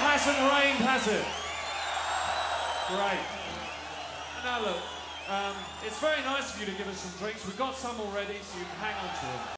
It hasn't rained, has it? Great. Now look, um, it's very nice of you to give us some drinks. We've got some already, so you can hang on to them.